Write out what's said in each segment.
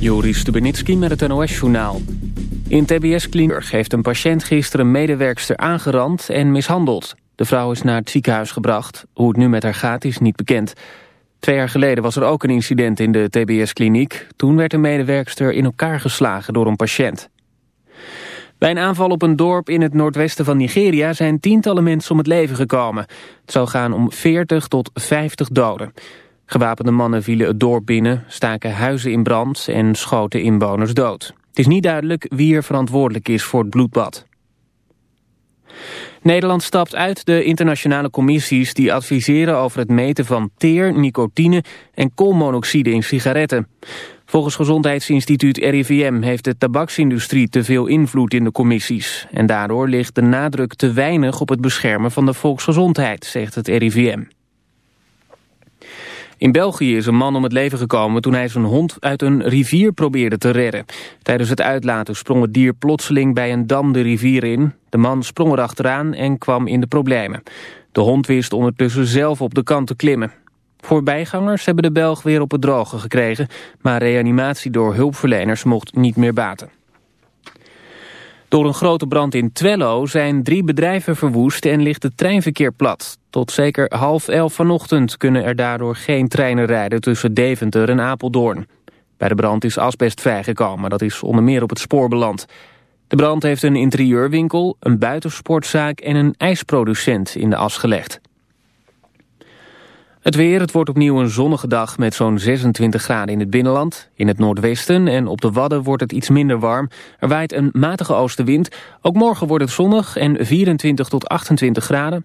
Joris Stubenitski met het NOS-journaal. In TBS-kliniek heeft een patiënt gisteren een medewerkster aangerand en mishandeld. De vrouw is naar het ziekenhuis gebracht. Hoe het nu met haar gaat is niet bekend. Twee jaar geleden was er ook een incident in de TBS-kliniek. Toen werd een medewerkster in elkaar geslagen door een patiënt. Bij een aanval op een dorp in het noordwesten van Nigeria zijn tientallen mensen om het leven gekomen. Het zou gaan om 40 tot 50 doden. Gewapende mannen vielen het dorp binnen, staken huizen in brand en schoten inwoners dood. Het is niet duidelijk wie er verantwoordelijk is voor het bloedbad. Nederland stapt uit de internationale commissies die adviseren over het meten van teer, nicotine en koolmonoxide in sigaretten. Volgens Gezondheidsinstituut RIVM heeft de tabaksindustrie te veel invloed in de commissies. En daardoor ligt de nadruk te weinig op het beschermen van de volksgezondheid, zegt het RIVM. In België is een man om het leven gekomen toen hij zijn hond uit een rivier probeerde te redden. Tijdens het uitlaten sprong het dier plotseling bij een dam de rivier in. De man sprong erachteraan en kwam in de problemen. De hond wist ondertussen zelf op de kant te klimmen. Voorbijgangers hebben de Belg weer op het droge gekregen, maar reanimatie door hulpverleners mocht niet meer baten. Door een grote brand in Twello zijn drie bedrijven verwoest en ligt het treinverkeer plat. Tot zeker half elf vanochtend kunnen er daardoor geen treinen rijden tussen Deventer en Apeldoorn. Bij de brand is asbest vrijgekomen, dat is onder meer op het spoor beland. De brand heeft een interieurwinkel, een buitensportzaak en een ijsproducent in de as gelegd. Het weer, het wordt opnieuw een zonnige dag met zo'n 26 graden in het binnenland. In het noordwesten en op de Wadden wordt het iets minder warm. Er waait een matige oostenwind. Ook morgen wordt het zonnig en 24 tot 28 graden.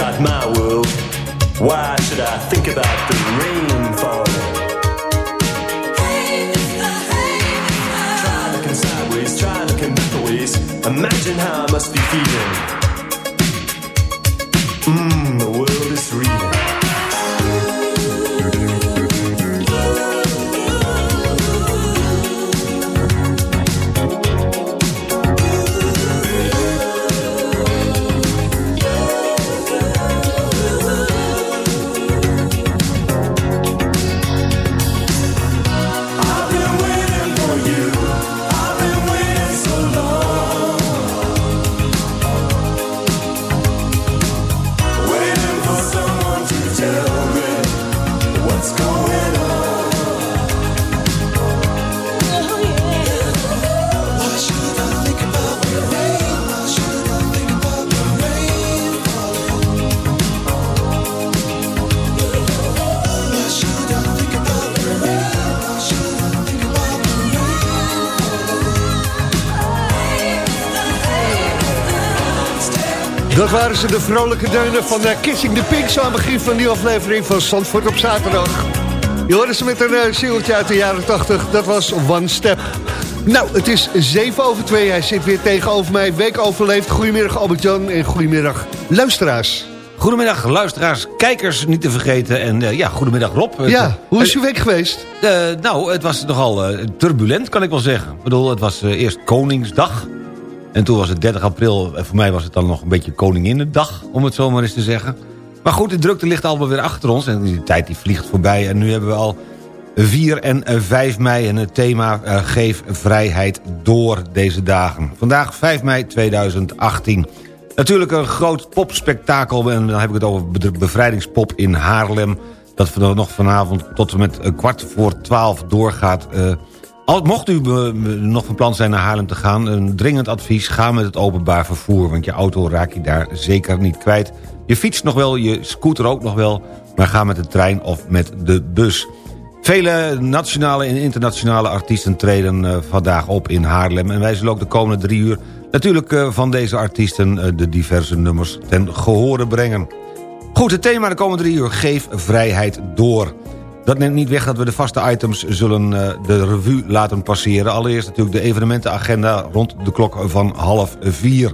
got my world. Why should I think about the rainfall? Hey, hey, try looking sideways, try looking backwards. Imagine how I must be feeling. Dat waren ze de vrolijke deunen van eh, Kissing the Pinks aan het begin van die aflevering van Zandvoort op zaterdag. Je hoorde ze met een uh, singeltje uit de jaren 80, dat was One Step. Nou, het is 7 over 2, hij zit weer tegenover mij, week overleefd. Goedemiddag Albert-Jan en goedemiddag luisteraars. Goedemiddag luisteraars, kijkers niet te vergeten. En eh, ja, goedemiddag Rob. Ja, hoe is uw week geweest? Nou, het was nogal turbulent kan ik wel zeggen. Ik bedoel, het was eerst Koningsdag. En toen was het 30 april. En voor mij was het dan nog een beetje Koninginnedag, om het zo maar eens te zeggen. Maar goed, de drukte ligt allemaal weer achter ons. En die tijd die vliegt voorbij. En nu hebben we al 4 en eh, 5 mei. En het thema eh, Geef vrijheid door deze dagen. Vandaag 5 mei 2018. Natuurlijk een groot popspektakel. En dan heb ik het over bevrijdingspop in Haarlem. Dat nog vanavond tot en met een kwart voor twaalf doorgaat. Eh, al mocht u be- nog van plan zijn naar Haarlem te gaan... een dringend advies, ga met het openbaar vervoer... want je auto raak je daar zeker niet kwijt. Je fiets nog wel, je scooter ook nog wel... maar ga met de trein of met de bus. Vele nationale en internationale artiesten treden eh, vandaag op in Haarlem... en wij zullen ook de komende drie uur natuurlijk eh, van deze artiesten... eh, de diverse nummers ten gehore brengen. Goed, het thema de komende drie uur, geef vrijheid door. Dat neemt niet weg dat we de vaste items zullen eh, de revue laten passeren. Allereerst natuurlijk de evenementenagenda rond de klok van half vier.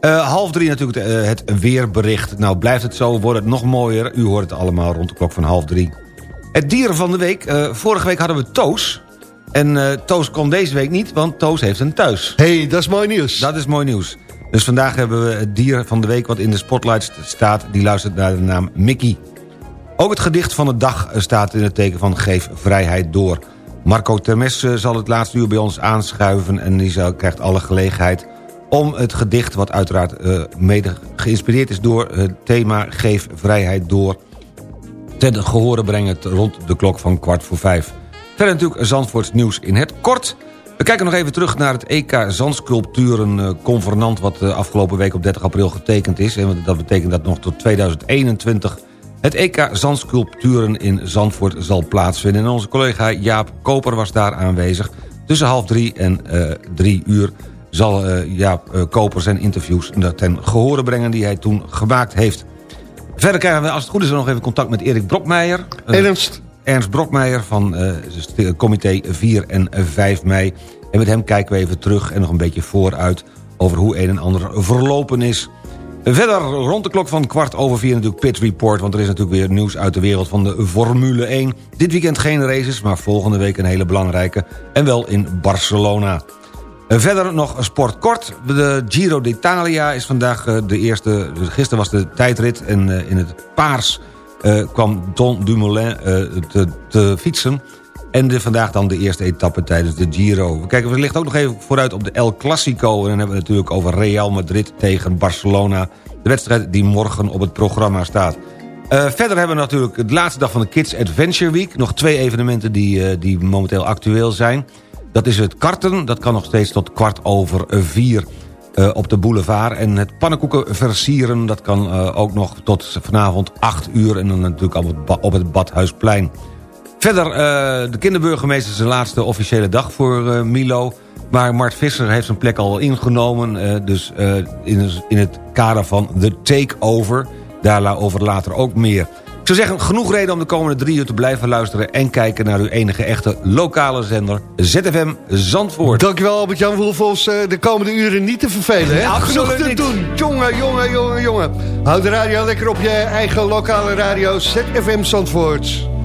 Eh, half drie natuurlijk eh, het weerbericht. Nou, blijft het zo, wordt het nog mooier. U hoort het allemaal rond de klok van half drie. Het dieren van de week. vorige week hadden we Toos. En Toos kon deze week niet, want Toos heeft een thuis. hey, dat is mooi nieuws. Dat is mooi nieuws. Dus vandaag hebben we het dier van de week wat in de spotlight st- staat. Die luistert naar de naam Mickey. Ook het gedicht van de dag staat in het teken van Geef vrijheid door. Marco Termes eh, zal het laatste uur bij ons aanschuiven... en die krijgt alle gelegenheid om het gedicht... wat uiteraard eh, mede geïnspireerd is door het thema Geef vrijheid door... ten gehore brengen rond de klok van kwart voor vijf. Verder natuurlijk Zandvoorts nieuws in het kort... We kijken nog even terug naar het EK Zandsculpturen eh, convenant... wat de afgelopen week op 30 april getekend is. En dat betekent dat nog tot 2021 het EK Zandsculpturen in Zandvoort zal plaatsvinden. En onze collega Jaap Koper was daar aanwezig. Tussen half drie en eh, drie uur zal eh, Jaap eh, Koper zijn interviews ten gehore brengen... die hij toen gemaakt heeft. Verder krijgen we, als het goed is, nog even contact met Erik Brokmeijer. Ernst, Ernst Brokmeijer van het comité 4 en 5 mei. En met hem kijken we even terug en nog een beetje vooruit... over hoe een en ander verlopen is. Verder rond de klok van kwart over vier natuurlijk Pit Report... want er is natuurlijk weer nieuws uit de wereld van de Formule 1. Dit weekend geen races, maar volgende week een hele belangrijke... en wel in Barcelona. Eh, Verder nog sport kort. De Giro d'Italia is vandaag eh, de eerste... Gisteren was de tijdrit en eh, in het paars kwam Don Dumoulin te, te fietsen. En vandaag dan de eerste etappe tijdens de Giro. We kijken wellicht ook nog even vooruit op de El Clasico. En dan hebben we het natuurlijk over Real Madrid tegen Barcelona. De wedstrijd die morgen op het programma staat. Eh, verder hebben we natuurlijk de laatste dag van de Kids Adventure Week. Nog twee evenementen die, eh, die momenteel actueel zijn. Dat is het karten, dat kan nog steeds tot kwart over vier eh, op de boulevard. En het pannenkoeken versieren, dat kan ook nog tot vanavond 8 uur... en dan natuurlijk op het, op het Badhuisplein. Verder, eh, de kinderburgemeester is de laatste officiële dag voor eh, Milo. Maar Mart Visser heeft zijn plek al ingenomen. Eh, dus in, in, het kader van de takeover. Daarover later ook meer. Ik zou zeggen, genoeg reden om de komende drie uur te blijven luisteren... en kijken naar uw enige echte lokale zender, ZFM Zandvoort. Dankjewel Albert-Jan Wolf, ons de komende uren niet te vervelen. Hè? Genoeg te doen. Jongen, jongen, jongen, jongen. Houd de radio lekker op je eigen lokale radio ZFM Zandvoort.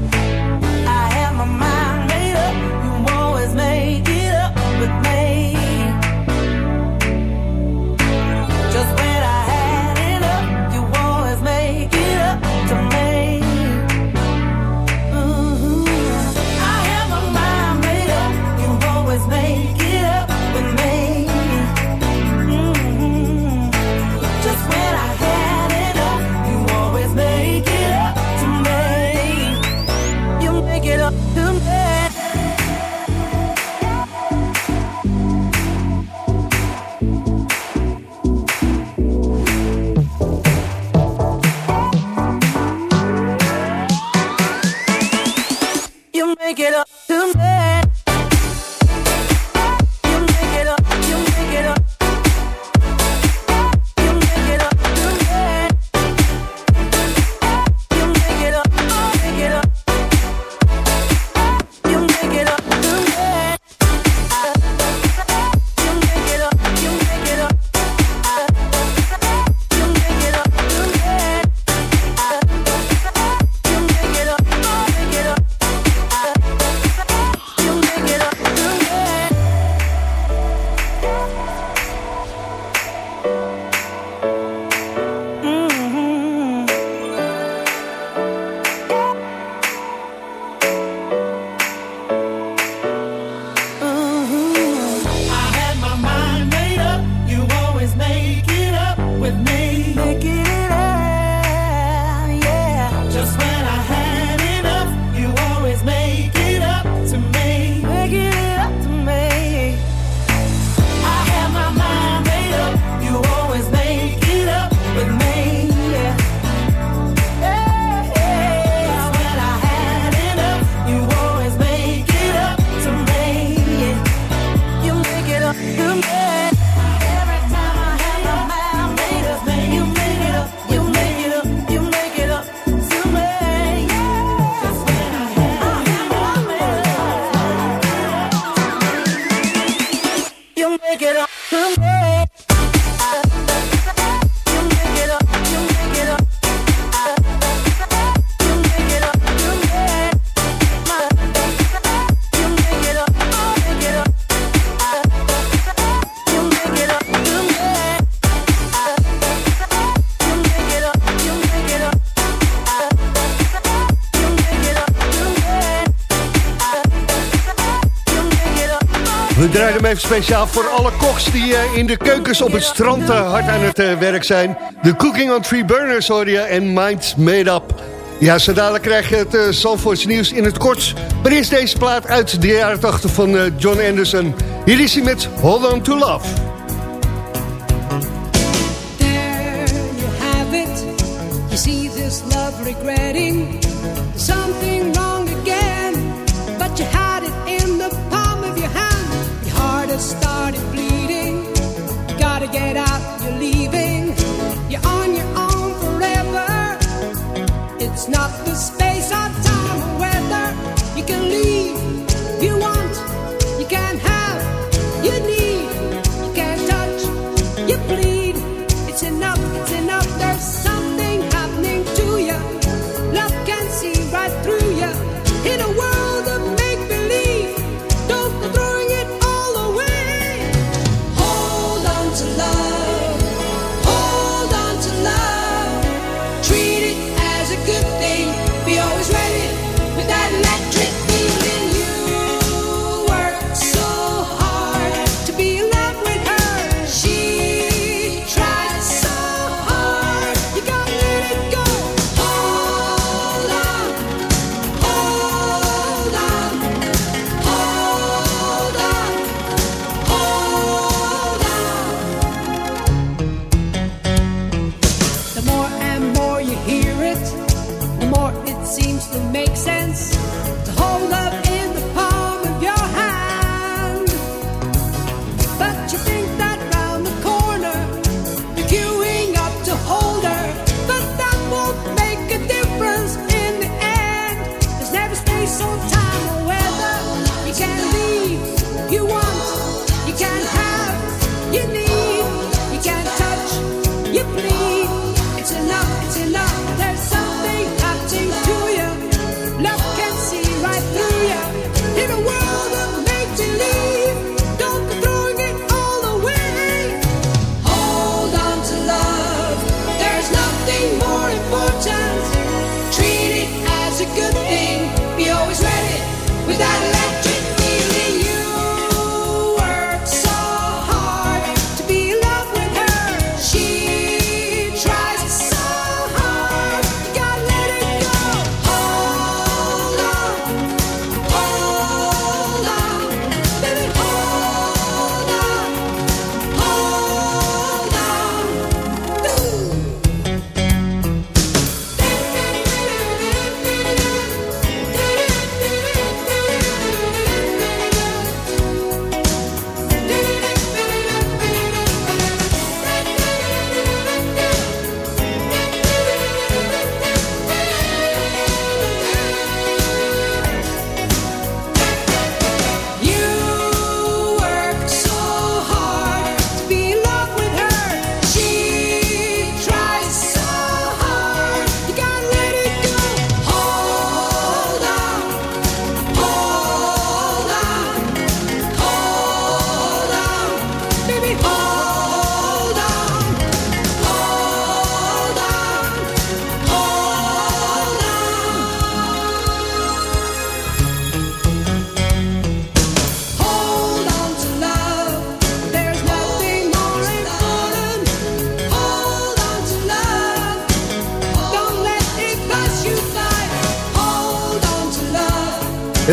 speciaal voor alle koks die eh, in de keukens op het strand eh, hard aan het eh, werk zijn. De Cooking on Three Burners hoor je en minds Made Up. Ja, zo dadelijk krijg je het uh, Zandvoorts nieuws in het kort. Maar eerst deze plaat uit de jaren 80 van John Anderson. Hier is hij met Hold On To Love.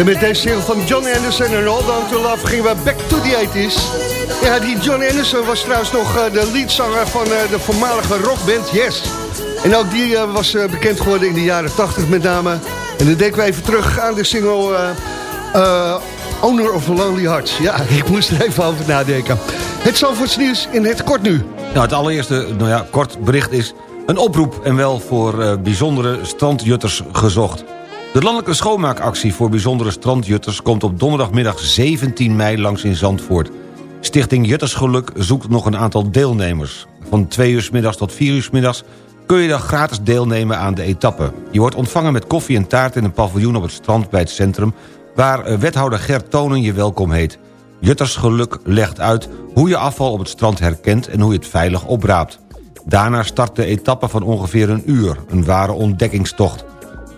Met deze single van John Anderson en Hold On To Love gingen we back to the 80s. Ja, die John Anderson was trouwens nog eh, de leadzanger van eh, de voormalige rockband Yes. En ook die eh, was bekend geworden in de jaren 80 met name. En dan denken we even terug aan de single Owner of Lonely Hearts. Ja, ik moest er even over nadenken. Het Zandvoorts nieuws in het kort nu. Nou, het allereerste nou ja, kort bericht is een oproep en wel voor bijzondere strandjutters gezocht. De landelijke schoonmaakactie voor bijzondere strandjutters... komt op donderdagmiddag 17 mei langs in Zandvoort. Stichting Juttersgeluk zoekt nog een aantal deelnemers. Van 2 uur middags tot 4 uur middags kun je dan gratis deelnemen aan de etappe. Je wordt ontvangen met koffie en taart in een paviljoen op het strand bij het centrum... waar eh, wethouder Gert Tonen je welkom heet. Juttersgeluk legt uit hoe je afval op het strand herkent... en hoe je het veilig opraapt. Daarna start de etappe van ongeveer een uur, een ware ontdekkingstocht.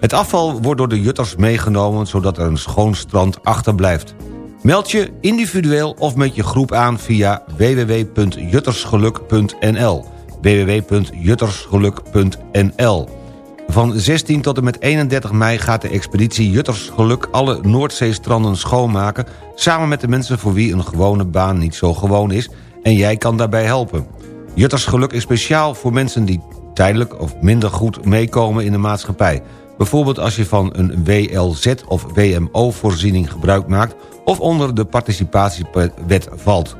Het afval wordt door de jutters meegenomen... zodat er een schoon strand achterblijft. Meld je individueel of met je groep aan via www.juttersgeluk.nl www.juttersgeluk.nl Van 16 tot en met 31 mei gaat de expeditie Juttersgeluk... alle Noordzeestranden schoonmaken... samen met de mensen voor wie een gewone baan niet zo gewoon is... en jij kan daarbij helpen. Juttersgeluk is speciaal voor mensen die tijdelijk of minder goed meekomen in de maatschappij. Bijvoorbeeld als je van een WLZ of WMO-voorziening gebruik maakt... of onder de participatiewet valt.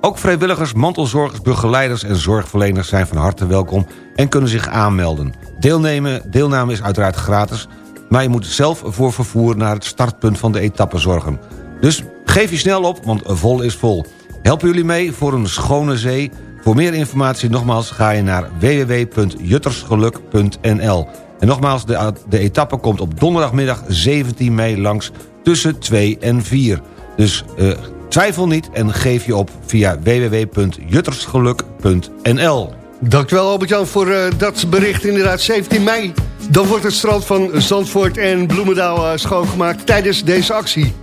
Ook vrijwilligers, mantelzorgers, begeleiders en zorgverleners zijn van harte welkom... en kunnen zich aanmelden. Deelnemen, deelname is uiteraard gratis... maar je moet zelf voor vervoer naar het startpunt van de etappe zorgen. Dus geef je snel op, want vol is vol. Helpen jullie mee voor een schone zee... Voor meer informatie nogmaals ga je naar www.juttersgeluk.nl. En nogmaals, de, de etappe komt op donderdagmiddag 17 mei langs tussen 2 en 4. Dus eh, twijfel niet en geef je op via www.juttersgeluk.nl. Dankjewel Albert-Jan voor eh, dat bericht. Inderdaad, 17 mei. Dan wordt het strand van Zandvoort en Bloemendaal eh, schoongemaakt tijdens deze actie.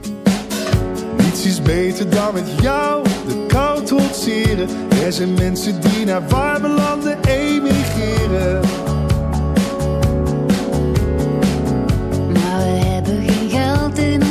Niets is beter dan met jou de kou trotseren. Er zijn mensen die naar warme landen emigreren. Geen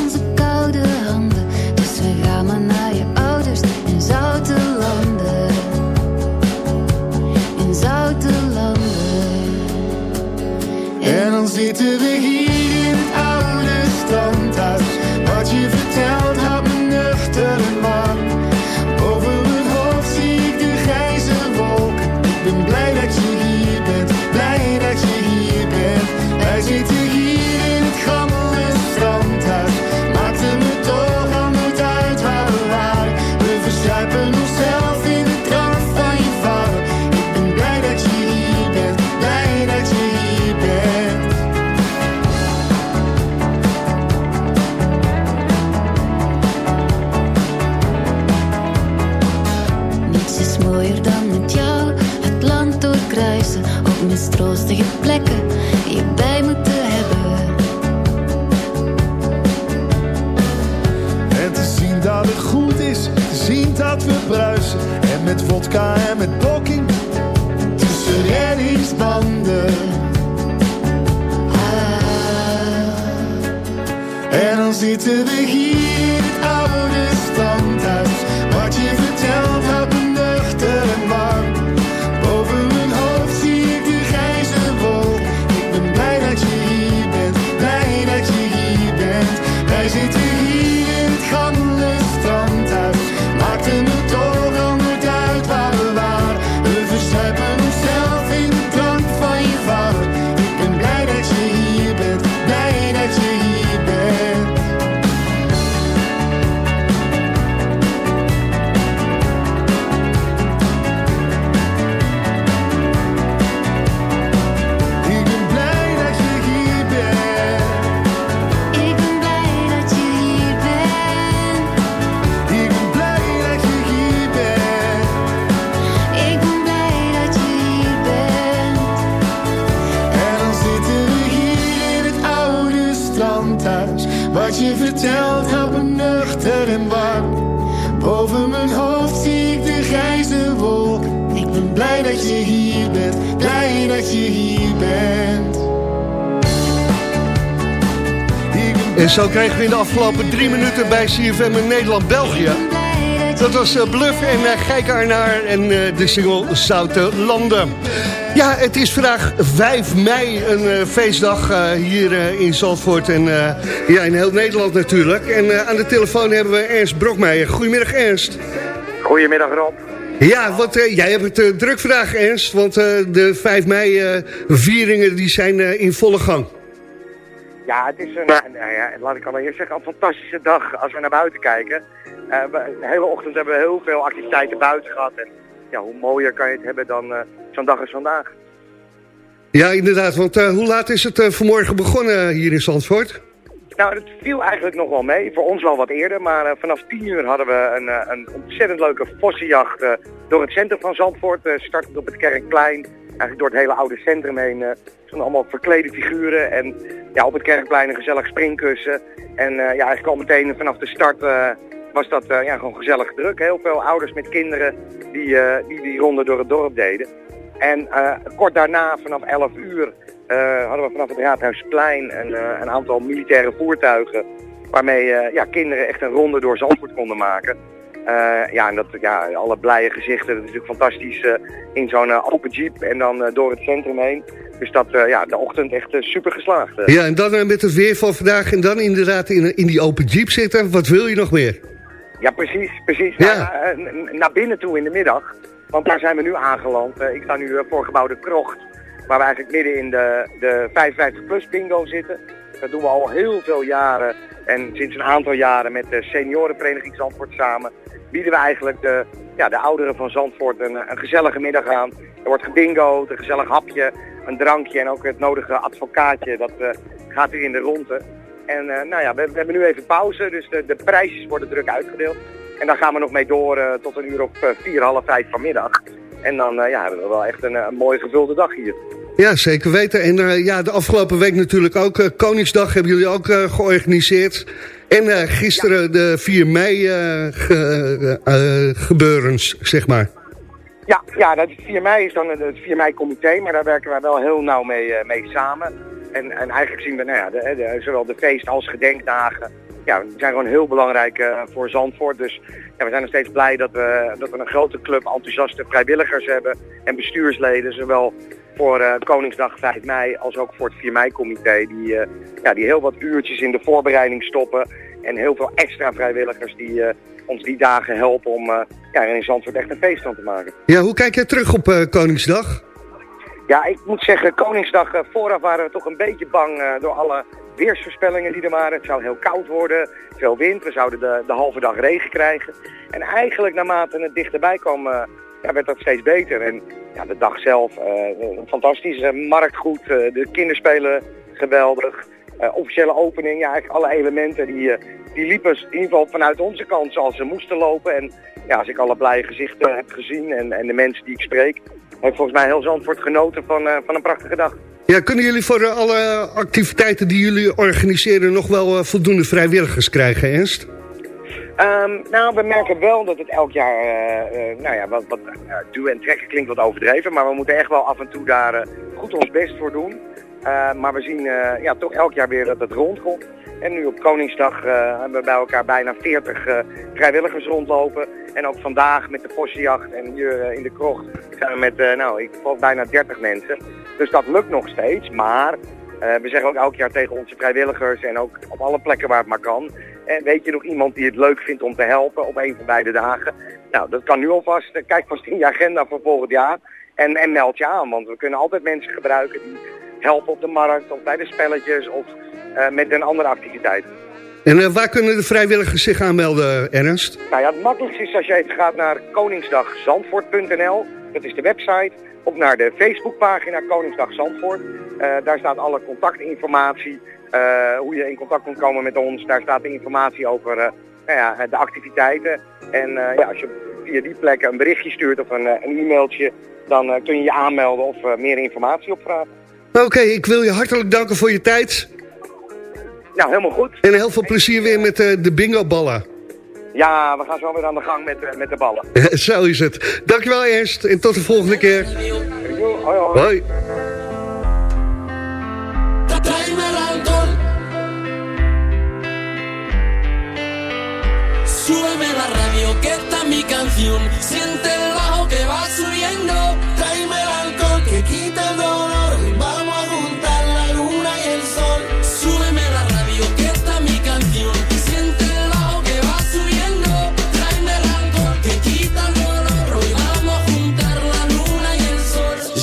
Wat je vertelt houdt me nuchter en warm. Boven mijn hoofd zie ik de grijze wolk. Ik ben blij dat je hier bent, blij dat je hier bent. En zo kregen we in de afgelopen drie minuten bij CFM in Nederland-België. Dat was eh, Bluff en uh, Gijk Arnaar en eh, de single Zoute Landen. Ja, het is vandaag 5 mei, een eh, feestdag eh, hier eh, in Zandvoort en eh, ja, in heel Nederland natuurlijk. En eh, aan de telefoon hebben we Ernst Brokmeijer. Goedemiddag Ernst. Goedemiddag Rob. Ja, want eh, jij hebt het eh, druk vandaag Ernst, want eh, de 5 mei eh, vieringen die zijn eh, in volle gang. Ja, het is een, nou ja, laat ik allereerst zeggen, een fantastische dag als we naar buiten kijken. Eh, de hele ochtend hebben we heel veel activiteiten buiten gehad. En ja, hoe mooier kan je het hebben dan eh, zo'n dag als vandaag. Ja, inderdaad, want eh, hoe laat is het eh, vanmorgen begonnen hier in Zandvoort? Nou, het viel eigenlijk nog wel mee. Voor ons wel wat eerder, maar eh, vanaf 10 uur hadden we een, eh, een ontzettend leuke vossenjacht eh, door het centrum van Zandvoort. eh startend op het Kerkplein, eigenlijk door het hele oude centrum heen. eh stonden allemaal verklede figuren en ja, op het Kerkplein een gezellig springkussen. En eh, ja, eigenlijk al meteen vanaf de start eh, was dat eh, ja, gewoon gezellig druk. Heel veel ouders met kinderen die eh, die, die ronde door het dorp deden. En eh, kort daarna, vanaf 11 uur, hadden we vanaf het Raadhuisplein een, een aantal militaire voertuigen. Waarmee ja, kinderen echt een ronde door Zandvoort konden maken. Ja, en dat, ja, alle blije gezichten, dat is natuurlijk fantastisch in zo'n open jeep en dan door het centrum heen. Dus dat, ja, de ochtend echt super geslaagd. Ja, en dan met het weer van vandaag en dan inderdaad in, in die open jeep zitten. Wat wil je nog meer? Ja, precies, precies. Ja. Nou, eh, naar binnen toe in de middag. Want daar zijn we nu aangeland. Eh, ik sta nu eh, voor gebouwde Krocht. Waar we eigenlijk midden in de, de 55-plus bingo zitten. Dat doen we al heel veel jaren. En sinds een aantal jaren met de seniorenvereniging Zandvoort samen. Bieden we eigenlijk de, ja, de ouderen van Zandvoort een, een gezellige middag aan. Er wordt gebingoed, een gezellig hapje, een drankje en ook het nodige advocaatje. Dat gaat hier in de ronde. En eh, nou ja, we, we hebben nu even pauze, dus de, de prijsjes worden druk uitgedeeld. En daar gaan we nog mee door eh, tot een uur of eh, vier, half vijf vanmiddag. En dan ja, hebben we wel echt een, een mooi gevulde dag hier. Ja, zeker weten. En ja, de afgelopen week natuurlijk ook. Koningsdag hebben jullie ook georganiseerd. En gisteren de 4 mei ge- gebeurens, zeg maar. Ja, ja dat 4 mei is dan het 4 mei comité, maar daar werken wij wel heel nauw mee, mee samen. En, en eigenlijk zien we nou ja, zowel de feest- als gedenkdagen, ja, die zijn gewoon heel belangrijk eh, voor Zandvoort. Dus ja, we zijn nog steeds blij dat we, dat we een grote club enthousiaste vrijwilligers hebben en bestuursleden, zowel voor eh, Koningsdag 5 mei als ook voor het 4 mei comité, die, eh, ja, die heel wat uurtjes in de voorbereiding stoppen. En heel veel extra vrijwilligers die ons die dagen helpen om ja, in Zandvoort echt een feest van te maken. Ja, hoe kijk jij terug op Koningsdag? Ja, ik moet zeggen, Koningsdag eh, vooraf waren we toch een beetje bang eh, door alle weersvoorspellingen die er waren. Het zou heel koud worden, veel wind, we zouden de, de halve dag regen krijgen. En eigenlijk naarmate het dichterbij kwam, eh, ja, werd dat steeds beter. En ja, de dag zelf, eh, fantastisch, marktgoed, eh, de kinderspelen geweldig. Officiële opening, ja, eigenlijk alle elementen die, die liepen in ieder geval vanuit onze kant zoals ze moesten lopen. En ja, als ik alle blije gezichten heb gezien en, en de mensen die ik spreek, heeft volgens mij heel Zandvoort genoten van, eh, van een prachtige dag. Ja, kunnen jullie voor eh, alle activiteiten die jullie organiseren... nog wel eh, voldoende vrijwilligers krijgen, Ernst? Ehm, nou, we merken wel dat het elk jaar, nou ja, wat, wat duwen en trekken klinkt wat overdreven, maar we moeten echt wel af en toe daar goed ons best voor doen. Eh, maar we zien ja, toch elk jaar weer dat het rondkomt. En nu op Koningsdag eh, hebben we bij elkaar bijna 40 eh, vrijwilligers rondlopen. En ook vandaag met de Vossenjacht en hier eh, in de krocht zijn we met, nou, ik geloof bijna 30 mensen. Dus dat lukt nog steeds, maar we zeggen ook elk jaar tegen onze vrijwilligers en ook op alle plekken waar het maar kan. En weet je nog iemand die het leuk vindt om te helpen op een van beide dagen? Nou, dat kan nu alvast. Kijk vast in je agenda voor volgend jaar en, en meld je aan. Want we kunnen altijd mensen gebruiken die helpen op de markt of bij de spelletjes of met een andere activiteit. En eh, waar kunnen de vrijwilligers zich aanmelden, Ernst? Nou ja, het makkelijkste is als je even gaat naar koningsdagzandvoort.nl. Dat is de website. Of naar de Facebookpagina Koningsdag Zandvoort. Eh, daar staat alle contactinformatie. eh, hoe je in contact kunt komen met ons. Daar staat de informatie over eh, nou ja, de activiteiten. En eh, ja, als je via die plekken een berichtje stuurt of een, eh, een e-mailtje... dan eh, kun je je aanmelden of eh, meer informatie opvragen. Oké, ik wil je hartelijk danken voor je tijd. Nou, helemaal goed. En heel veel plezier weer met uh, de bingo-ballen. Ja, we gaan zo weer aan de gang met, uh, met de ballen. zo is het. Dankjewel eerst en tot de volgende keer. Hoi, hoi. hoi. Súbeme la radio, que está mi canción. Siente el bajo que va subiendo. Tráeme el alcohol, que quita el dolor.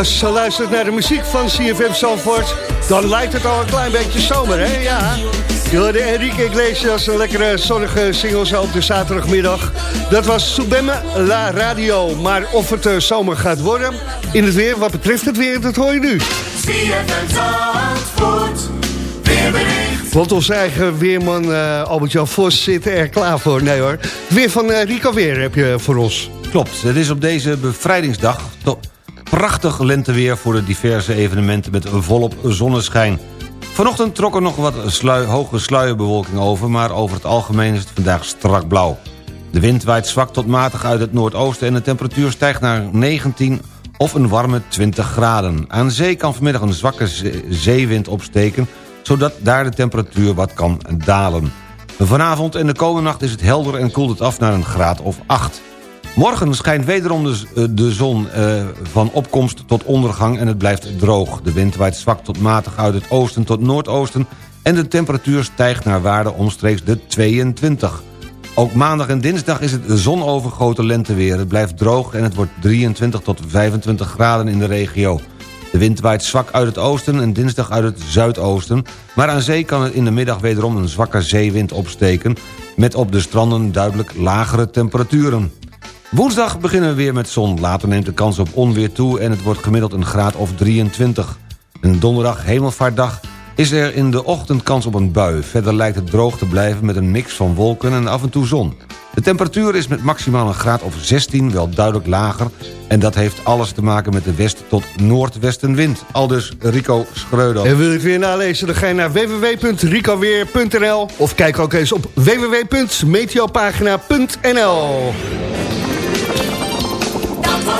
als je zo luistert naar de muziek van CFM Zandvoort... dan lijkt het al een klein beetje zomer, hè? Ja. Je hoorde Enrique Iglesias, een lekkere zonnige single zo op de zaterdagmiddag. Dat was Subemme La Radio. Maar of het eh, zomer gaat worden in het weer, wat betreft het weer, dat hoor je nu. CFM Zandvoort, weerbericht. Want onze eigen weerman eh, Albert-Jan Vos zit er klaar voor. Nee hoor. Weer van eh, Rico Weer heb je voor ons. Klopt, het is op deze bevrijdingsdag prachtig lenteweer voor de diverse evenementen met volop zonneschijn. Vanochtend trok er nog wat hoge sluierbewolking over, maar over het algemeen is het vandaag strak blauw. De wind waait zwak tot matig uit het noordoosten en de temperatuur stijgt naar 19 of een warme 20 graden. Aan zee kan vanmiddag een zwakke ze- zeewind opsteken, zodat daar de temperatuur wat kan dalen. Vanavond en de komende nacht is het helder en koelt het af naar een graad of 8. Morgen schijnt wederom de, eh, zon eh, van opkomst tot ondergang en het blijft droog. De wind waait zwak tot matig uit het oosten tot noordoosten... en de temperatuur stijgt naar waarde omstreeks de 22. Ook maandag en dinsdag is het zonovergoten lenteweer. Het blijft droog en het wordt 23 tot 25 graden in de regio. De wind waait zwak uit het oosten en dinsdag uit het zuidoosten... maar aan zee kan het in de middag wederom een zwakke zeewind opsteken... met op de stranden duidelijk lagere temperaturen. Woensdag beginnen we weer met zon. Later neemt de kans op onweer toe en het wordt gemiddeld een graad of 23. Een donderdag hemelvaartdag is er in de ochtend kans op een bui. Verder lijkt het droog te blijven met een mix van wolken en af en toe zon. De temperatuur is met maximaal een graad of 16 wel duidelijk lager... en dat heeft alles te maken met de west- tot noordwestenwind. Aldus Rico Schreuder. En wil je het weer nalezen, dan ga je naar www.ricoweer.nl of kijk ook eens op www.meteopagina.nl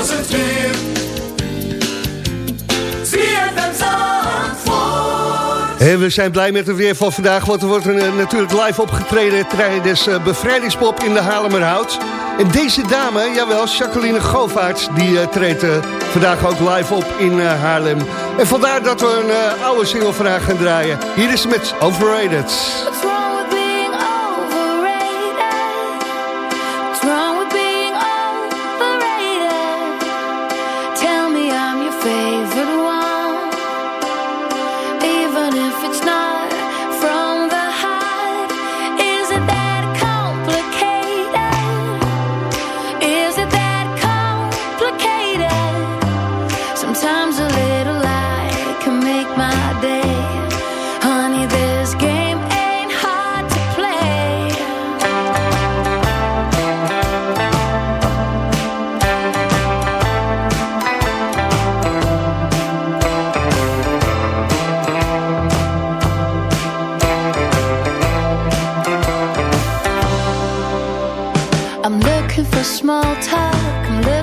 het weer. En we zijn blij met het weer van vandaag, want er wordt eh, natuurlijk live opgetreden tijdens uh, Bevrijdingspop in de Halemerhout. En deze dame, jawel, Jacqueline Govaerts, die uh, treedt vandaag ook live op in Haarlem. En vandaar dat we een oude single vandaag gaan draaien. Hier is met Overrated.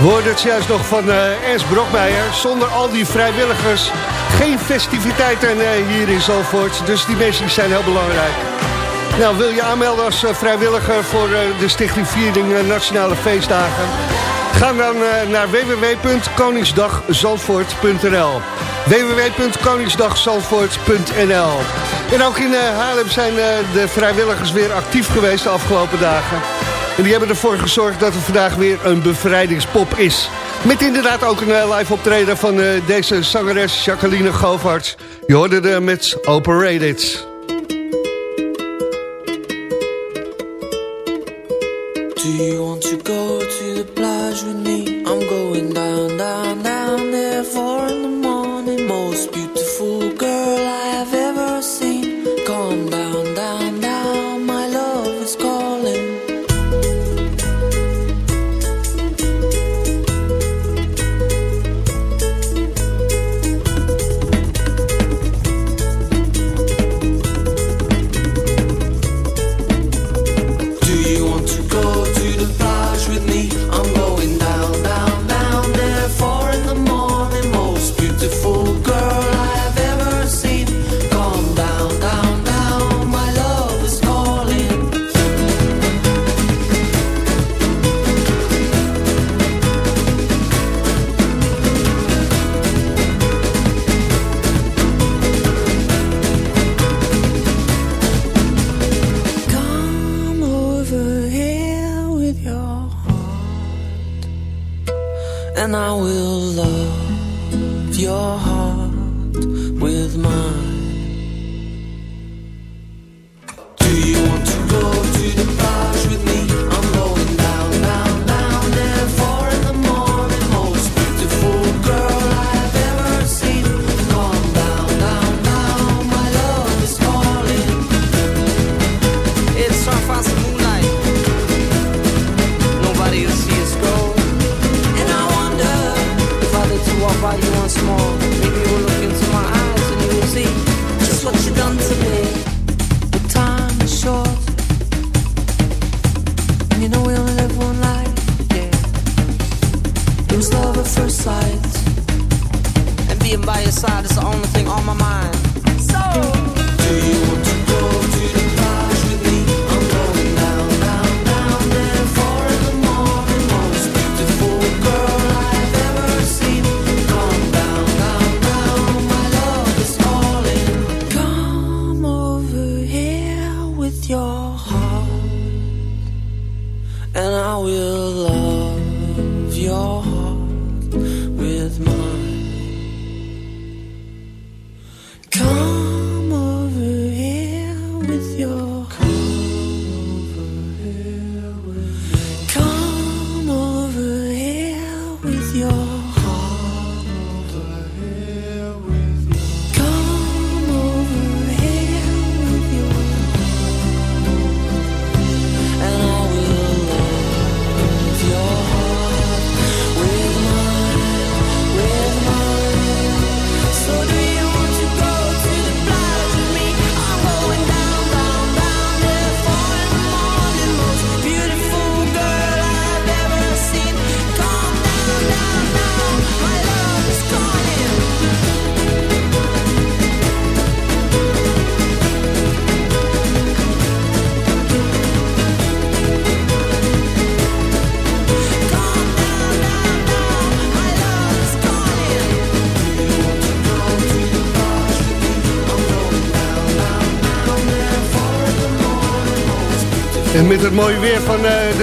Hoorde het juist nog van eh, Ernst Brokmeijer. Zonder al die vrijwilligers geen festiviteiten uh, hier in Zalvoort. Dus die mensen zijn heel belangrijk. Nou, wil je aanmelden als eh, vrijwilliger voor de Stichting Viering Nationale Feestdagen? Ga dan naar www.koningsdagzalvoort.nl www.koningsdagzalvoort.nl En ook in Haarlem zijn de vrijwilligers weer actief geweest de afgelopen dagen. En die hebben ervoor gezorgd dat er vandaag weer een bevrijdingspop is. Met inderdaad ook een eh, live optreden van eh, deze zangeres Jacqueline Govarts. Je hoorde er met Operated.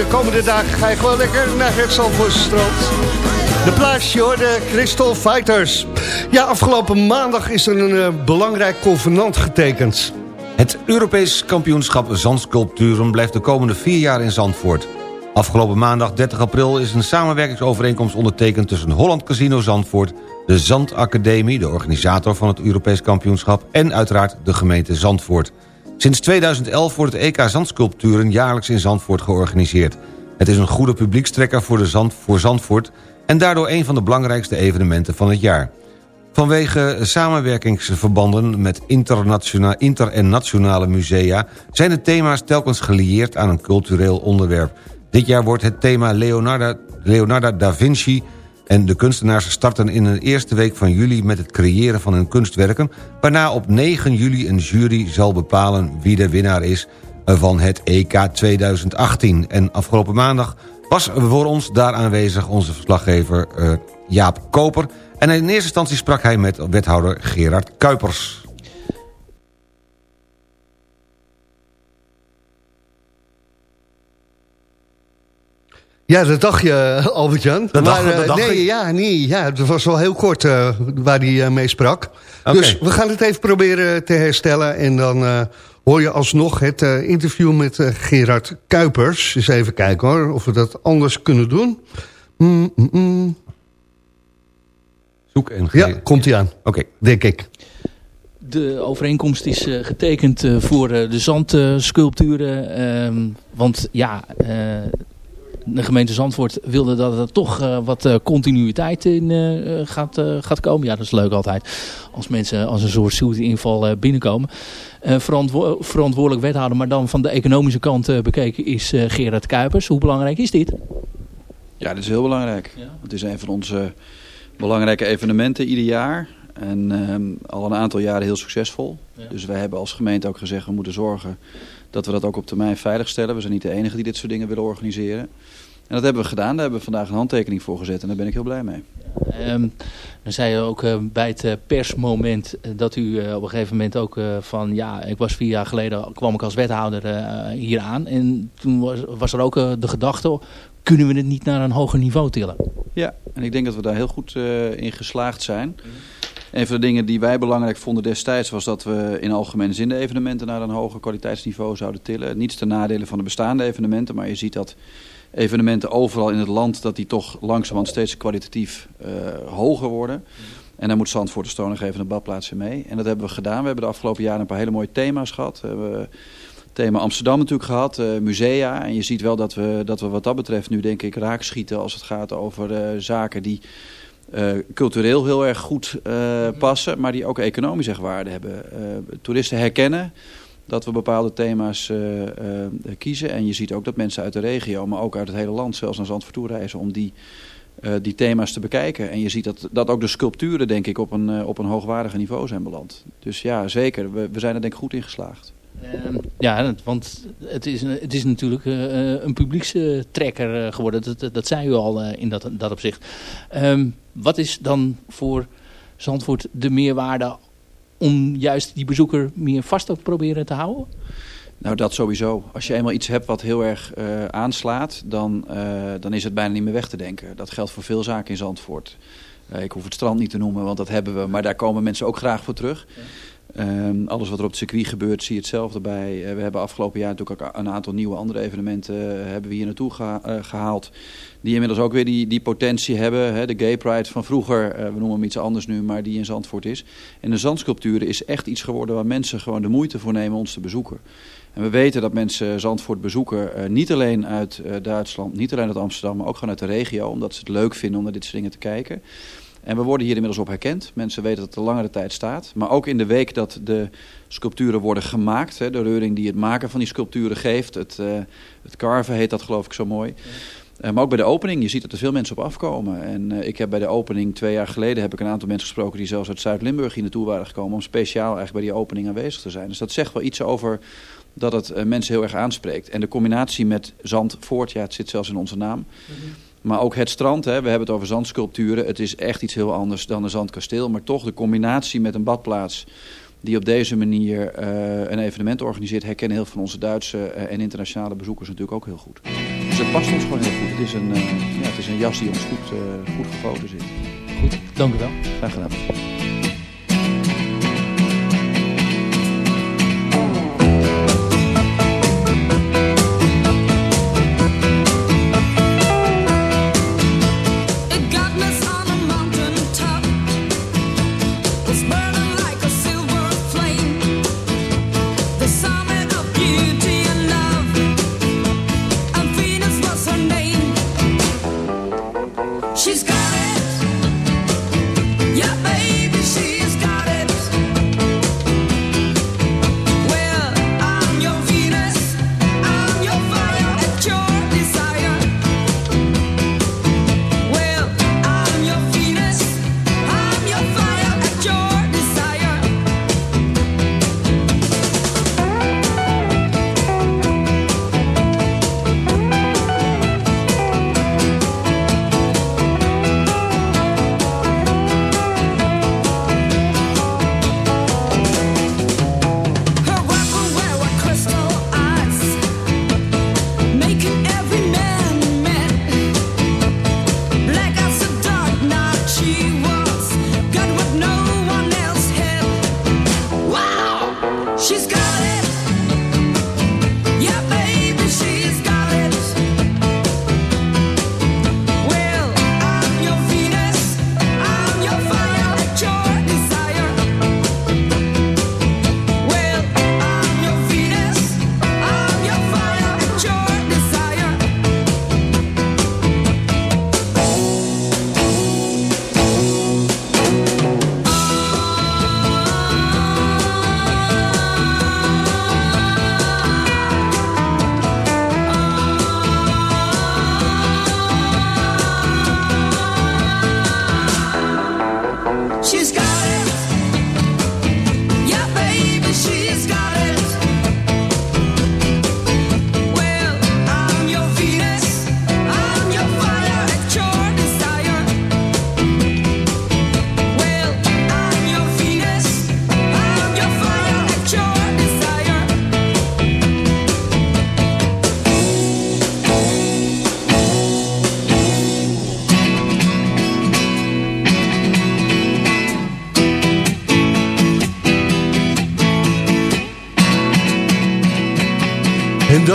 Komende dagen ga je gewoon lekker naar het Zandvoortse strand. De plaatsje hoor, de Crystal Fighters. Ja, afgelopen maandag is er een eh, belangrijk convenant getekend. Het Europees kampioenschap Zandsculpturen blijft de komende vier jaar in Zandvoort. Afgelopen maandag 30 april is een samenwerkingsovereenkomst ondertekend... tussen Holland Casino Zandvoort, de Zandacademie... de organisator van het Europees kampioenschap... en uiteraard de gemeente Zandvoort. Sinds 2011 wordt het EK Zandsculpturen jaarlijks in Zandvoort georganiseerd. Het is een goede publiekstrekker voor, de Zand, voor Zandvoort... en daardoor een van de belangrijkste evenementen van het jaar. Vanwege samenwerkingsverbanden met internationa- inter- en nationale musea... zijn de thema's telkens gelieerd aan een cultureel onderwerp. Dit jaar wordt het thema Leonardo, Leonardo da Vinci... en de kunstenaars starten in de eerste week van juli... met het creëren van hun kunstwerken... waarna op 9 juli een jury zal bepalen wie de winnaar is... van het EK 2018. En afgelopen maandag was voor ons daar aanwezig onze verslaggever eh, Jaap Koper... En in eerste instantie sprak hij met wethouder Gerard Kuipers. Ja, dat dacht je, Albert-Jan. Dat dacht- Maar, dat dacht nee, ik. ja, nee, ja, het was wel heel kort eh, waar hij eh, mee sprak. Dus we gaan het even proberen te herstellen. En dan eh, hoor je alsnog het eh, interview met eh, Gerard Kuipers. Eens even kijken hoor, of we dat anders kunnen doen. Mm, mm, mm. Zoek en Ja, komt hij aan. Oké. Denk ik. De overeenkomst is eh, getekend voor eh, de zandsculpturen. ehm, want ja, eh, de gemeente Zandvoort wilde dat er toch eh, wat eh, continuïteit in eh, gaat, gaat komen. Ja, dat is leuk altijd. Als mensen als een soort zoete inval binnenkomen. Verantwo- verantwoordelijk wethouder, maar dan van de economische kant bekeken is Gerard Kuipers. Hoe belangrijk is dit? Ja, dat is heel belangrijk. Het is een van onze belangrijke evenementen ieder jaar. En ehm, al een aantal jaren heel succesvol. Dus wij hebben als gemeente ook gezegd, we moeten zorgen dat we dat ook op termijn veiligstellen. We zijn niet de enige die dit soort dingen willen organiseren. En dat hebben we gedaan. Daar hebben we vandaag een handtekening voor gezet. En daar ben ik heel blij mee. Ehm, dan zei je ook eh, bij het eh, persmoment eh, dat u op een gegeven moment ook van... ja, ik was vier jaar geleden, kwam ik als wethouder hier aan. En toen was, was er ook de gedachte, kunnen we het niet naar een hoger niveau tillen. Ja, en ik denk dat we daar heel goed in geslaagd zijn. Een van de dingen die wij belangrijk vonden destijds was dat we in algemene zin de evenementen naar een hoger kwaliteitsniveau zouden tillen. Niets ten nadele van de bestaande evenementen, maar je ziet dat evenementen overal in het land, dat die toch langzamerhand steeds kwalitatief eh, hoger worden. En daar moet Zandvoort de een badplaats in mee. En dat hebben we gedaan. We hebben de afgelopen jaren een paar hele mooie thema's gehad. We hebben het thema Amsterdam natuurlijk gehad, eh, musea. En je ziet wel dat we, dat we wat dat betreft nu denk ik raakschieten als het gaat over eh, zaken die cultureel heel erg goed eh, passen, maar die ook economisch echt waarde hebben. Toeristen herkennen dat we bepaalde thema's eh, eh, kiezen. En je ziet ook dat mensen uit de regio, maar ook uit het hele land, zelfs naar Zandvoort toe reizen om die, eh, die thema's te bekijken. En je ziet dat, dat ook de sculpturen, denk ik, op een, op een hoogwaardiger niveau zijn beland. Dus ja, zeker. We, we zijn er denk ik goed in geslaagd. Ehm, ja, want het is, het is natuurlijk een publiekstrekker geworden. Dat, dat, zei u al in dat, dat opzicht. Ehm, wat is dan voor Zandvoort de meerwaarde om juist die bezoeker meer vast te proberen te houden? Nou, dat sowieso. Als je eenmaal iets hebt wat heel erg eh, aanslaat, dan, eh, dan is het bijna niet meer weg te denken. Dat geldt voor veel zaken in Zandvoort. Eh, ik hoef het strand niet te noemen, want dat hebben we. Maar daar komen mensen ook graag voor terug. Ehm, alles wat er op het circuit gebeurt, zie je hetzelfde bij. Eh, we hebben afgelopen jaar natuurlijk ook een aantal nieuwe andere evenementen eh, hebben we hier naartoe eh, gehaald. Die inmiddels ook weer die, die potentie hebben. Hè, de Gay Pride van vroeger, we noemen hem iets anders nu, maar die in Zandvoort is. En de zandsculpturen is echt iets geworden waar mensen gewoon de moeite voor nemen ons te bezoeken. En we weten dat mensen Zandvoort bezoeken, niet alleen uit Duitsland, niet alleen uit Amsterdam, maar ook gewoon uit de regio. Omdat ze het leuk vinden om naar dit soort dingen te kijken. En we worden hier inmiddels op herkend. Mensen weten dat het een langere tijd staat. Maar ook in de week dat de sculpturen worden gemaakt. Hè, de reuring die het maken van die sculpturen geeft. Het, eh, het carven heet dat geloof ik zo mooi. Eh, maar ook bij de opening, je ziet dat er veel mensen op afkomen. En eh, ik heb bij de opening twee jaar geleden heb ik een aantal mensen gesproken die zelfs uit Zuid-Limburg hier naartoe waren gekomen om speciaal eigenlijk bij die opening aanwezig te zijn. Dus dat zegt wel iets over dat het mensen heel erg aanspreekt. En de combinatie met Zandvoort, ja het zit zelfs in onze naam. Maar ook het strand, hè, we hebben het over zandsculpturen. Het is echt iets heel anders dan een zandkasteel. Maar toch de combinatie met een badplaats die op deze manier eh, een evenement organiseert... herkennen heel veel van onze Duitse eh, en internationale bezoekers natuurlijk ook heel goed. Dus het past ons gewoon heel goed. Het is een, eh, ja, het is een jas die ons goed, eh, goed gegoten zit. Goed, dank u wel. Graag gedaan.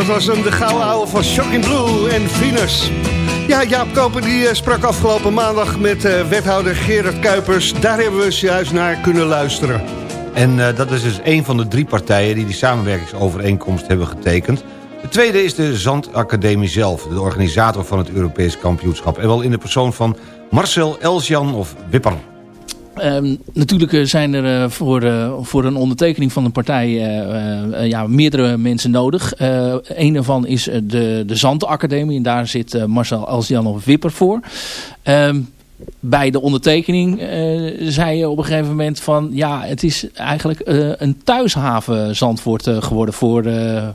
Dat was hem, de gouden ouwe van Shocking Blue en Venus. Ja, Jaap Koper die eh, sprak afgelopen maandag met eh, wethouder Gerard Kuipers. Daar hebben we juist naar kunnen luisteren. En eh, dat is dus een van de drie partijen die die samenwerkingsovereenkomst hebben getekend. De tweede is de Zandacademie zelf, de organisator van het Europees kampioenschap. En wel in de persoon van Marcel Elsjan of Wipper. Ehm, natuurlijk eh, zijn er eh, voor, eh, voor een ondertekening van een partij ja, meerdere mensen nodig. Een daarvan is de, de Zandacademie en daar zit Marcel Elsjan Wipper voor. Ehm, bij de ondertekening zei je op een gegeven moment van... ja, het is eigenlijk een thuishaven Zandvoort eh, geworden voor,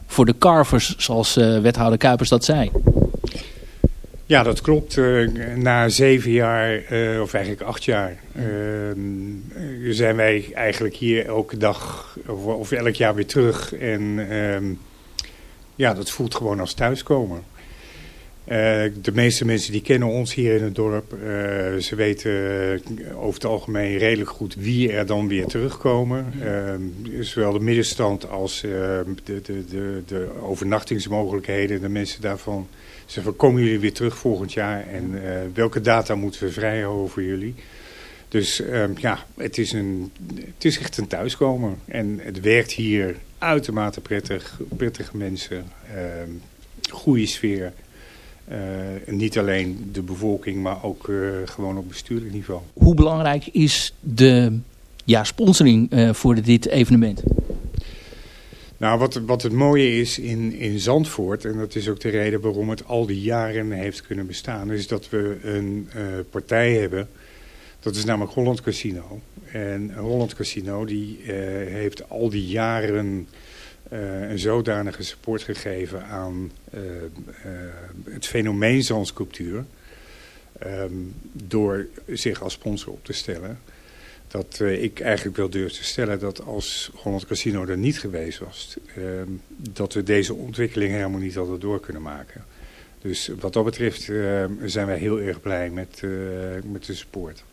voor de carvers... zoals wethouder Kuipers dat zei. Ja, dat klopt. Eh, na zeven jaar, eh, of eigenlijk acht jaar, eh, zijn wij eigenlijk hier elke dag of, of elk jaar weer terug. En ehm, ja, dat voelt gewoon als thuiskomen. De meeste mensen die kennen ons hier in het dorp. Ze weten over het algemeen redelijk goed wie er dan weer terugkomen. Zowel de middenstand als de, de, de overnachtingsmogelijkheden. De mensen daarvan van komen jullie weer terug volgend jaar en eh, welke data moeten we vrijhouden voor jullie. Dus ehm, ja, het is, een, het is echt een thuiskomen. En het werkt hier uitermate prettig. Prettige mensen, ehm, goede sfeer. Eh, niet alleen de bevolking, maar ook eh, gewoon op bestuurlijk niveau. Hoe belangrijk is de ja, sponsoring voor dit evenement? Nou, wat, wat het mooie is in, in Zandvoort, en dat is ook de reden waarom het al die jaren heeft kunnen bestaan, is dat we een eh, partij hebben, dat is namelijk Holland Casino. En Holland Casino die eh, heeft al die jaren eh, een zodanige support gegeven aan het fenomeen zandsculptuur, ehm, door zich als sponsor op te stellen dat eh, ik eigenlijk wel durf te stellen dat als Holland Casino er niet geweest was, ehm, dat we deze ontwikkeling helemaal niet hadden door kunnen maken. Dus wat dat betreft ehm, zijn wij heel erg blij met, eh, met de support.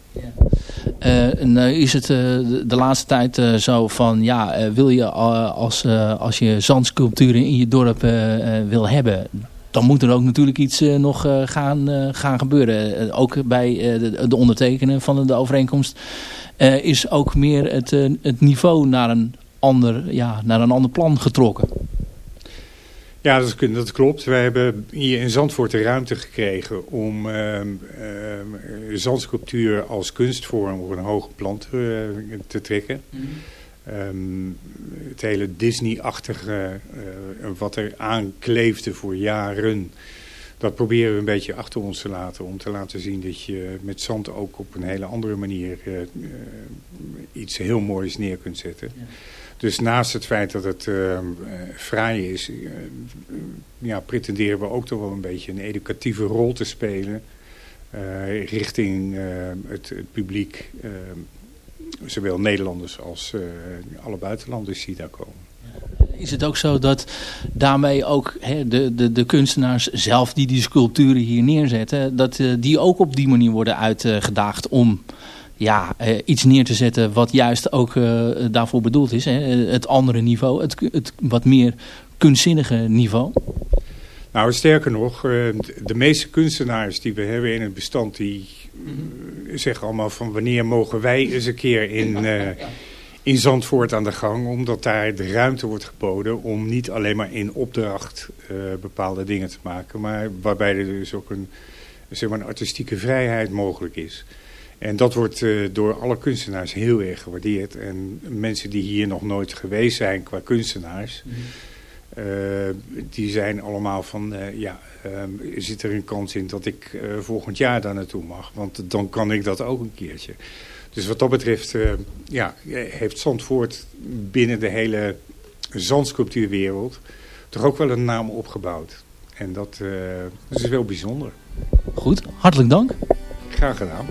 En, eh, is het de, laatste tijd zo van, ja, wil je als, als je zandsculpturen in je dorp wil hebben, dan moet er ook natuurlijk iets nog gaan, gaan gebeuren. Ook bij de, de ondertekenen van de overeenkomst eh, is ook meer het, eh, het niveau naar een, ander, ja, naar een ander plan getrokken. Ja, dat, dat klopt. Wij hebben hier in Zandvoort de ruimte gekregen om ehm, zandsculptuur als kunstvorm op een hoger plan te, eh, te trekken. Ehm, het hele Disney-achtige, eh, wat er aankleefde voor jaren, dat proberen we een beetje achter ons te laten. Om te laten zien dat je met zand ook op een hele andere manier eh, eh, iets heel moois neer kunt zetten. Dus naast het feit dat het eh, fraai is, ja, pretenderen we ook toch wel een beetje een educatieve rol te spelen. richting het, het publiek, zowel Nederlanders als alle buitenlanders die daar komen. Is het ook zo dat daarmee ook hè, de, de, de kunstenaars zelf die die sculpturen hier neerzetten, dat eh, die ook op die manier worden uitgedaagd om ja, eh, iets neer te zetten wat juist ook eh, daarvoor bedoeld is. Hè? Het andere niveau, het, het wat meer kunstzinnige niveau. Nou, sterker nog, eh, de meeste kunstenaars die we hebben in het bestand, die eh, zeggen allemaal van wanneer mogen wij eens een keer in, eh, in Zandvoort aan de gang. Omdat daar de ruimte wordt geboden om niet alleen maar in opdracht eh, bepaalde dingen te maken. Maar waarbij er dus ook een, zeg maar, een artistieke vrijheid mogelijk is. En dat wordt eh, door alle kunstenaars heel erg gewaardeerd. En mensen die hier nog nooit geweest zijn qua kunstenaars... Eh, die zijn allemaal van, ja, ehm, zit er een kans in dat ik volgend jaar daar naartoe mag? Want dan kan ik dat ook een keertje. Dus wat dat betreft, eh, ja, heeft Zandvoort binnen de hele zandsculptuurwereld toch ook wel een naam opgebouwd. En dat, eh, dat is wel bijzonder. Goed, hartelijk dank. Graag gedaan.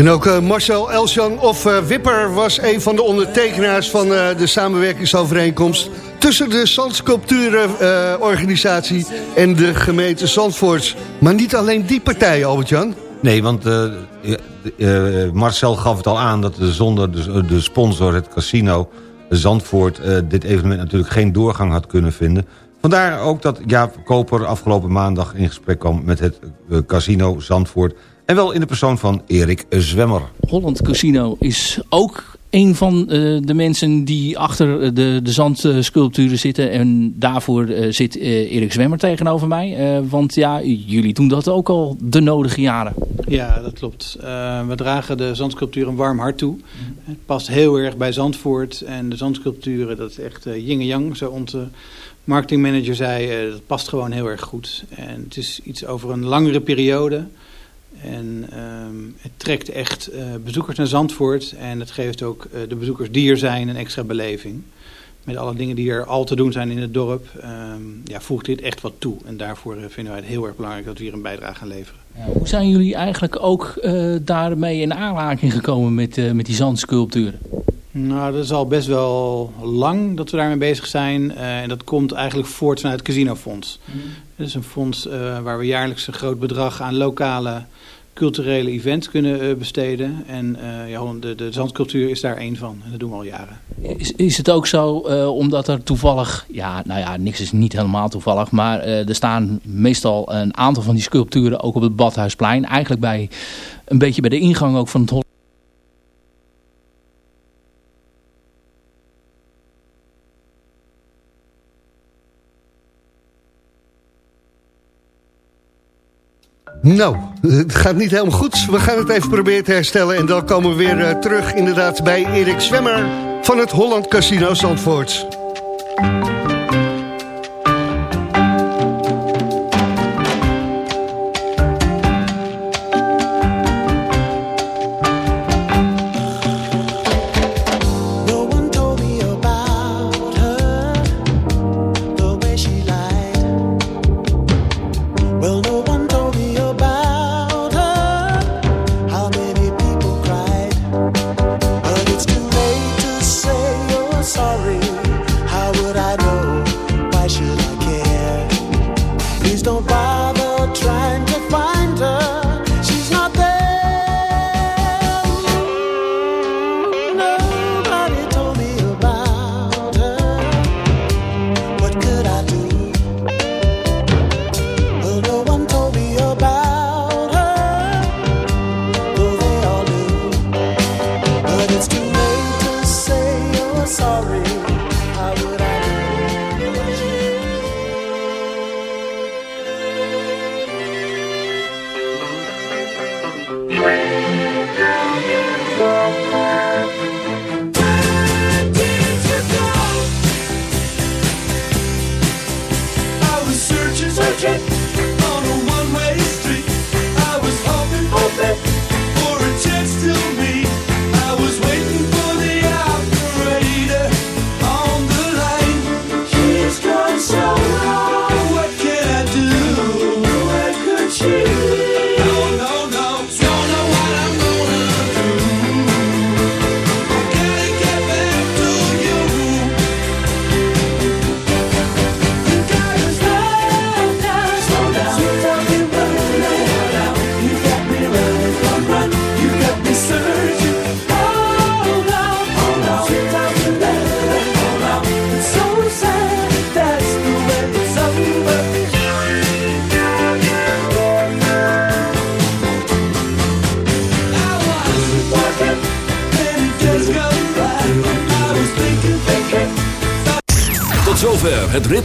En ook eh, Marcel Elsjan of eh, Wipper was een van de ondertekenaars van eh, de samenwerkingsovereenkomst tussen de Zandsculpturenorganisatie en de gemeente Zandvoort. Maar niet alleen die partij, Albert-Jan. Nee, want Marcel gaf het al aan dat zonder de, de sponsor, het casino Zandvoort... dit evenement natuurlijk geen doorgang had kunnen vinden. Vandaar ook dat Jaap Koper afgelopen maandag in gesprek kwam... met het casino Zandvoort. En wel in de persoon van Erik Zwemmer. Holland Casino is ook een van eh, de mensen die achter eh, de, de zandsculpturen zitten. En daarvoor eh, zit eh, Erik Zwemmer tegenover mij. Eh, want ja, jullie doen dat ook al de nodige jaren. Ja, dat klopt. Eh, we dragen de zandsculptuur een warm hart toe. Het past heel erg bij Zandvoort. En de zandsculpturen, dat is echt yin en yang, zo onze marketingmanager zei. eh, dat past gewoon heel erg goed. En het is iets over een langere periode. En ehm, het trekt echt eh, bezoekers naar Zandvoort. En het geeft ook eh, de bezoekers die er zijn een extra beleving. Met alle dingen die er al te doen zijn in het dorp, ehm, ja, voegt dit echt wat toe. En daarvoor eh, vinden wij het heel erg belangrijk dat we hier een bijdrage gaan leveren. Hoe zijn jullie eigenlijk ook daarmee in aanraking gekomen met, met die zandsculpturen? Nou, dat is al best wel lang dat we daarmee bezig zijn. En dat komt eigenlijk voort vanuit het Casinofonds. Het is een fonds waar we jaarlijks een groot bedrag aan lokale culturele events kunnen eh, besteden. En eh, ja, de, de zandcultuur is daar één van. En dat doen we al jaren. Is, is het ook zo, eh, omdat er toevallig, ja, nou ja, niks is niet helemaal toevallig, maar er staan meestal een aantal van die sculpturen ook op het Badhuisplein. Eigenlijk bij, een beetje bij de ingang ook van het. Nou, het gaat niet helemaal goed. We gaan het even proberen te herstellen. En dan komen we weer eh, terug inderdaad bij Erik Zwemmer van het Holland Casino Zandvoort.